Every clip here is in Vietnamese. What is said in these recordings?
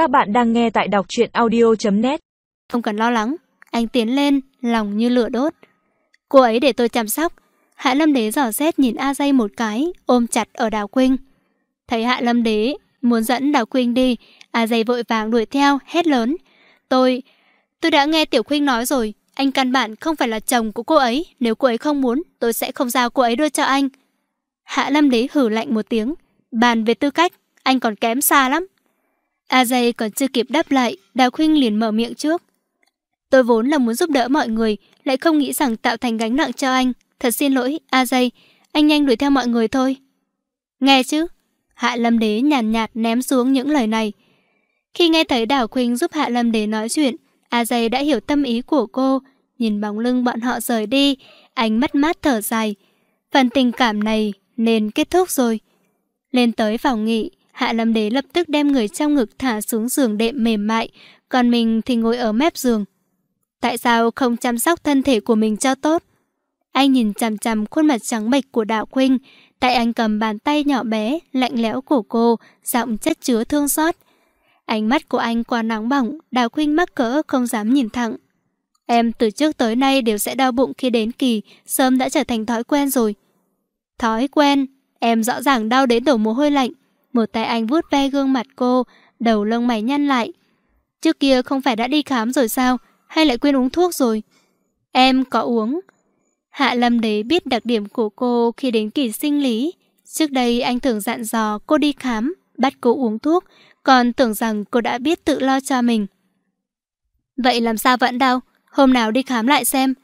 Các bạn đang nghe tại đọc truyện audio.net Không cần lo lắng, anh tiến lên, lòng như lửa đốt. Cô ấy để tôi chăm sóc. Hạ Lâm Đế dò xét nhìn A Dây một cái, ôm chặt ở Đào Quynh. Thấy Hạ Lâm Đế muốn dẫn Đào Quynh đi, A Dây vội vàng đuổi theo, hét lớn. Tôi... tôi đã nghe Tiểu Quynh nói rồi, anh căn bản không phải là chồng của cô ấy. Nếu cô ấy không muốn, tôi sẽ không giao cô ấy đưa cho anh. Hạ Lâm Đế hử lạnh một tiếng. Bàn về tư cách, anh còn kém xa lắm. A dây còn chưa kịp đáp lại, Đào Khuynh liền mở miệng trước. Tôi vốn là muốn giúp đỡ mọi người, lại không nghĩ rằng tạo thành gánh nặng cho anh. Thật xin lỗi, A dây, anh nhanh đuổi theo mọi người thôi. Nghe chứ? Hạ Lâm Đế nhàn nhạt, nhạt ném xuống những lời này. Khi nghe thấy Đào Khuynh giúp Hạ Lâm Đế nói chuyện, A dây đã hiểu tâm ý của cô, nhìn bóng lưng bọn họ rời đi, anh mất mát thở dài. Phần tình cảm này nên kết thúc rồi. Lên tới phòng nghỉ, Hạ Lâm Đế lập tức đem người trong ngực thả xuống giường đệm mềm mại, còn mình thì ngồi ở mép giường. Tại sao không chăm sóc thân thể của mình cho tốt? Anh nhìn chằm chằm khuôn mặt trắng bệch của Đạo Khuynh, tại anh cầm bàn tay nhỏ bé, lạnh lẽo của cô, giọng chất chứa thương xót. Ánh mắt của anh quá nóng bỏng, Đào Khuynh mắc cỡ không dám nhìn thẳng. Em từ trước tới nay đều sẽ đau bụng khi đến kỳ, sớm đã trở thành thói quen rồi. Thói quen, em rõ ràng đau đến đổ mồ hôi lạnh. Một tay anh vuốt ve gương mặt cô, đầu lông mày nhăn lại. Trước kia không phải đã đi khám rồi sao, hay lại quên uống thuốc rồi? Em có uống. Hạ Lâm đấy biết đặc điểm của cô khi đến kỳ sinh lý. Trước đây anh thường dặn dò cô đi khám, bắt cô uống thuốc, còn tưởng rằng cô đã biết tự lo cho mình. Vậy làm sao vẫn đau? Hôm nào đi khám lại xem.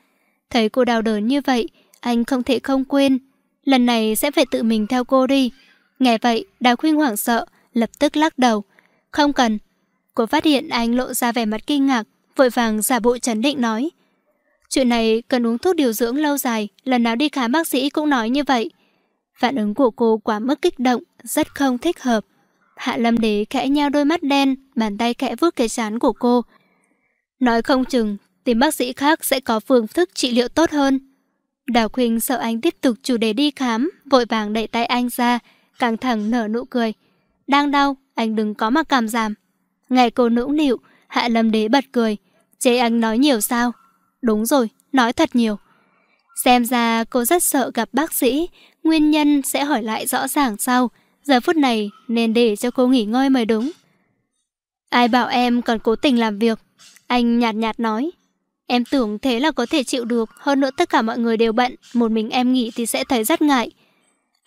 Thấy cô đau đớn như vậy, anh không thể không quên. Lần này sẽ phải tự mình theo cô đi. Nghe vậy, Đào Khuynh hoảng sợ, lập tức lắc đầu. Không cần. Cô phát hiện anh lộ ra vẻ mặt kinh ngạc, vội vàng giả bộ chấn định nói. Chuyện này cần uống thuốc điều dưỡng lâu dài, lần nào đi khám bác sĩ cũng nói như vậy. Phản ứng của cô quá mức kích động, rất không thích hợp. Hạ Lâm Đế khẽ nhao đôi mắt đen, bàn tay khẽ vuốt cái chán của cô. Nói không chừng, tìm bác sĩ khác sẽ có phương thức trị liệu tốt hơn. Đào Khuynh sợ anh tiếp tục chủ đề đi khám, vội vàng đẩy tay anh ra, căng thẳng nở nụ cười. Đang đau, anh đừng có mà cảm giảm. Nghe cô nũng nịu, Hạ Lâm Đế bật cười. Chế anh nói nhiều sao? Đúng rồi, nói thật nhiều. Xem ra cô rất sợ gặp bác sĩ, nguyên nhân sẽ hỏi lại rõ ràng sau. Giờ phút này nên để cho cô nghỉ ngơi mới đúng. Ai bảo em còn cố tình làm việc? Anh nhạt nhạt nói. Em tưởng thế là có thể chịu được, hơn nữa tất cả mọi người đều bận, một mình em nghỉ thì sẽ thấy rất ngại.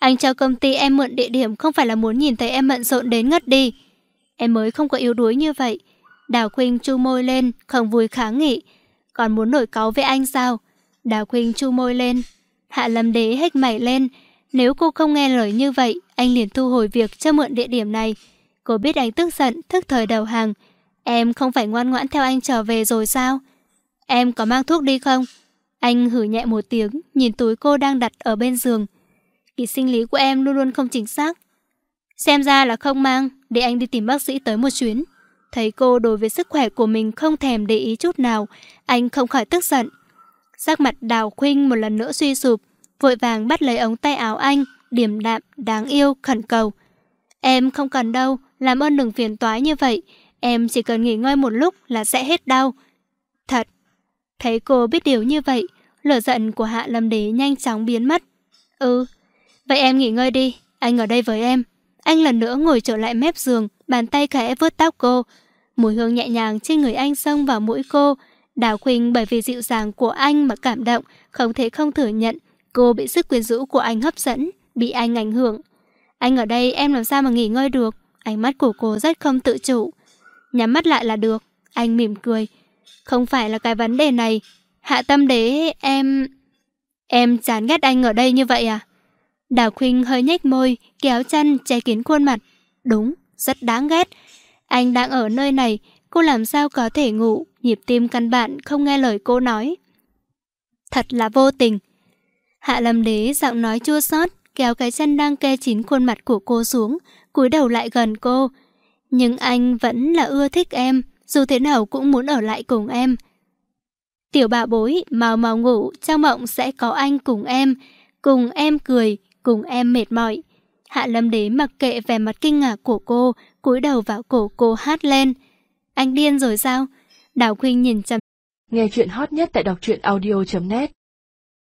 Anh cho công ty em mượn địa điểm không phải là muốn nhìn thấy em bận rộn đến ngất đi. Em mới không có yếu đuối như vậy. Đào Khuynh chu môi lên, không vui kháng nghị. Còn muốn nổi cáu với anh sao? Đào Khuynh chu môi lên. Hạ Lâm Đế hếch mày lên. Nếu cô không nghe lời như vậy, anh liền thu hồi việc cho mượn địa điểm này. Cô biết anh tức giận, thức thời đầu hàng. Em không phải ngoan ngoãn theo anh trở về rồi sao? Em có mang thuốc đi không? Anh hử nhẹ một tiếng, nhìn túi cô đang đặt ở bên giường. Kỳ sinh lý của em luôn luôn không chính xác. Xem ra là không mang, để anh đi tìm bác sĩ tới một chuyến. Thấy cô đối với sức khỏe của mình không thèm để ý chút nào, anh không khỏi tức giận. Sắc mặt đào khuynh một lần nữa suy sụp, vội vàng bắt lấy ống tay áo anh, điềm đạm, đáng yêu, khẩn cầu. Em không cần đâu, làm ơn đừng phiền toái như vậy, em chỉ cần nghỉ ngơi một lúc là sẽ hết đau. Thật, thấy cô biết điều như vậy, lửa giận của Hạ Lâm Đế nhanh chóng biến mất. Ừ, Vậy em nghỉ ngơi đi, anh ở đây với em. Anh lần nữa ngồi trở lại mép giường, bàn tay khẽ vuốt tóc cô. Mùi hương nhẹ nhàng trên người anh xông vào mũi cô. Đào Khuynh bởi vì dịu dàng của anh mà cảm động, không thể không thừa nhận. Cô bị sức quyến rũ của anh hấp dẫn, bị anh ảnh hưởng. Anh ở đây em làm sao mà nghỉ ngơi được? Ánh mắt của cô rất không tự chủ. Nhắm mắt lại là được. Anh mỉm cười. Không phải là cái vấn đề này. Hạ tâm đế em... Em chán ghét anh ở đây như vậy à? Đào Khuynh hơi nhếch môi, kéo chân, che kín khuôn mặt. Đúng, rất đáng ghét. Anh đang ở nơi này, cô làm sao có thể ngủ, nhịp tim căn bản không nghe lời cô nói. Thật là vô tình. Hạ Lâm Đế giọng nói chua xót, kéo cái chân đang kê chín khuôn mặt của cô xuống, cúi đầu lại gần cô. Nhưng anh vẫn là ưa thích em, dù thế nào cũng muốn ở lại cùng em. Tiểu bà bối, mau mau ngủ, trong mộng sẽ có anh cùng em, cùng em cười, cùng em mệt mỏi. Hạ Lâm Đế mặc kệ vẻ mặt kinh ngạc của cô, cúi đầu vào cổ cô hát lên. Anh điên rồi sao? Đào Khuynh nhìn chằm. Nghe chuyện hot nhất tại đọc truyện audio.net